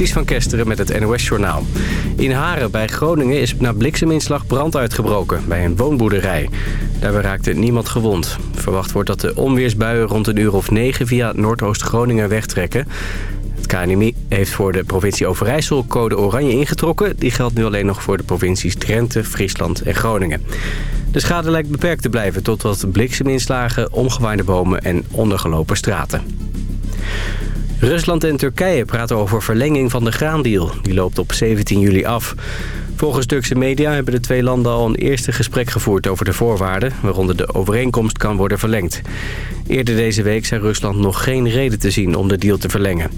Ties van Kesteren met het NOS-journaal. In Haren bij Groningen is na blikseminslag brand uitgebroken bij een woonboerderij. Daarbij raakte niemand gewond. Verwacht wordt dat de onweersbuien rond een uur of negen via Noordoost-Groningen wegtrekken. Het KNMI heeft voor de provincie Overijssel code oranje ingetrokken. Die geldt nu alleen nog voor de provincies Drenthe, Friesland en Groningen. De schade lijkt beperkt te blijven tot wat blikseminslagen, omgewaaide bomen en ondergelopen straten. Rusland en Turkije praten over verlenging van de graandeal. Die loopt op 17 juli af. Volgens Turkse media hebben de twee landen al een eerste gesprek gevoerd over de voorwaarden... waaronder de overeenkomst kan worden verlengd. Eerder deze week zei Rusland nog geen reden te zien om de deal te verlengen.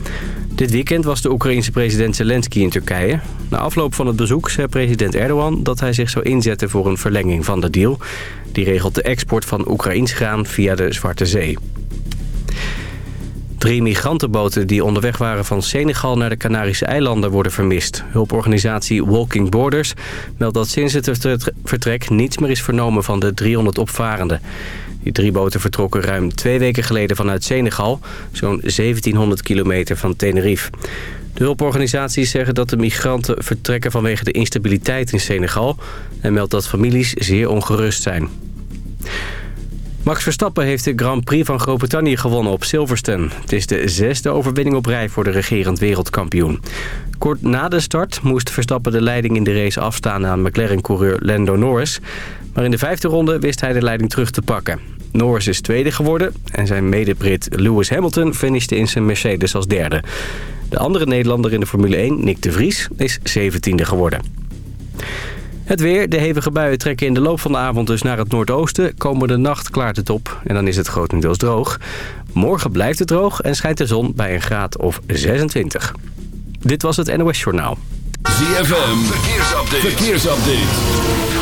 Dit weekend was de Oekraïense president Zelensky in Turkije. Na afloop van het bezoek zei president Erdogan dat hij zich zou inzetten voor een verlenging van de deal. Die regelt de export van Oekraïns graan via de Zwarte Zee. Drie migrantenboten die onderweg waren van Senegal naar de Canarische eilanden worden vermist. Hulporganisatie Walking Borders meldt dat sinds het vertrek niets meer is vernomen van de 300 opvarenden. Die drie boten vertrokken ruim twee weken geleden vanuit Senegal, zo'n 1700 kilometer van Tenerife. De hulporganisaties zeggen dat de migranten vertrekken vanwege de instabiliteit in Senegal... en meldt dat families zeer ongerust zijn. Max Verstappen heeft de Grand Prix van Groot-Brittannië gewonnen op Silverstone. Het is de zesde overwinning op rij voor de regerend wereldkampioen. Kort na de start moest Verstappen de leiding in de race afstaan aan McLaren-coureur Lando Norris. Maar in de vijfde ronde wist hij de leiding terug te pakken. Norris is tweede geworden en zijn mede-Brit Lewis Hamilton finishte in zijn Mercedes als derde. De andere Nederlander in de Formule 1, Nick de Vries, is zeventiende geworden. Het weer. De hevige buien trekken in de loop van de avond dus naar het noordoosten. Komende nacht klaart het op en dan is het grotendeels droog. Morgen blijft het droog en schijnt de zon bij een graad of 26. Dit was het NOS Journaal. ZFM. Verkeersupdate. Verkeersupdate.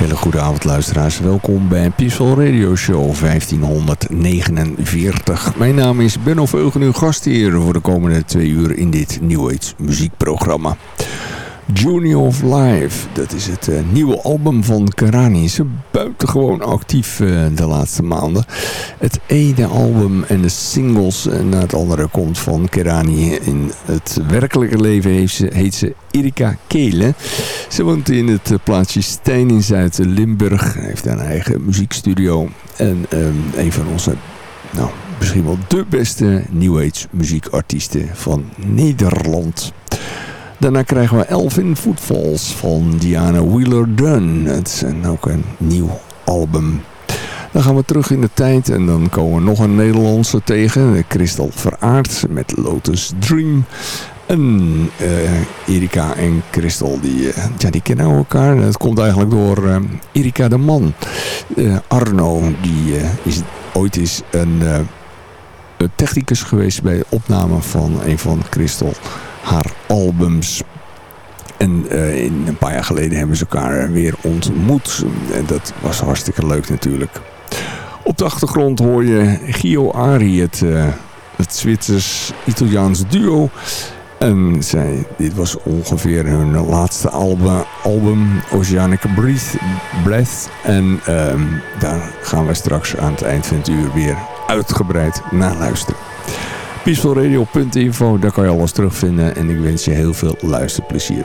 Hele goede avond luisteraars. Welkom bij Peaceful Radio Show 1549. Mijn naam is Benno Veugen, uw gastheer voor de komende twee uur in dit New Age muziekprogramma. Journey of Life. Dat is het uh, nieuwe album van Karani. Ze buitengewoon actief uh, de laatste maanden. Het ene album en de singles uh, na het andere komt van Karani. In het werkelijke leven heeft ze, heet ze Erika Kelen. Ze woont in het plaatsje Stijn in Zuid-Limburg. Heeft een eigen muziekstudio. En um, een van onze... Nou, misschien wel de beste New Age muziekartiesten van Nederland. Daarna krijgen we Elvin Footfalls van Diana Wheeler-Dunn. Het is ook een nieuw album. Dan gaan we terug in de tijd en dan komen we nog een Nederlandse tegen. Christel Veraard met Lotus Dream. En uh, Erika en Christel, die, uh, ja, die kennen elkaar. Het komt eigenlijk door uh, Erika de Man. Arno, die is ooit is een technicus geweest bij de opname van een van Christel haar albums. En uh, in een paar jaar geleden hebben ze elkaar weer ontmoet. En dat was hartstikke leuk natuurlijk. Op de achtergrond hoor je Gio Ari, het, uh, het Zwitsers-Italiaans duo. En zij, dit was ongeveer hun laatste album, album Oceanic Breath. En um, daar gaan we straks aan het eind van het uur weer uitgebreid naar luisteren peacefulradio.info, daar kan je alles terugvinden. En ik wens je heel veel luisterplezier.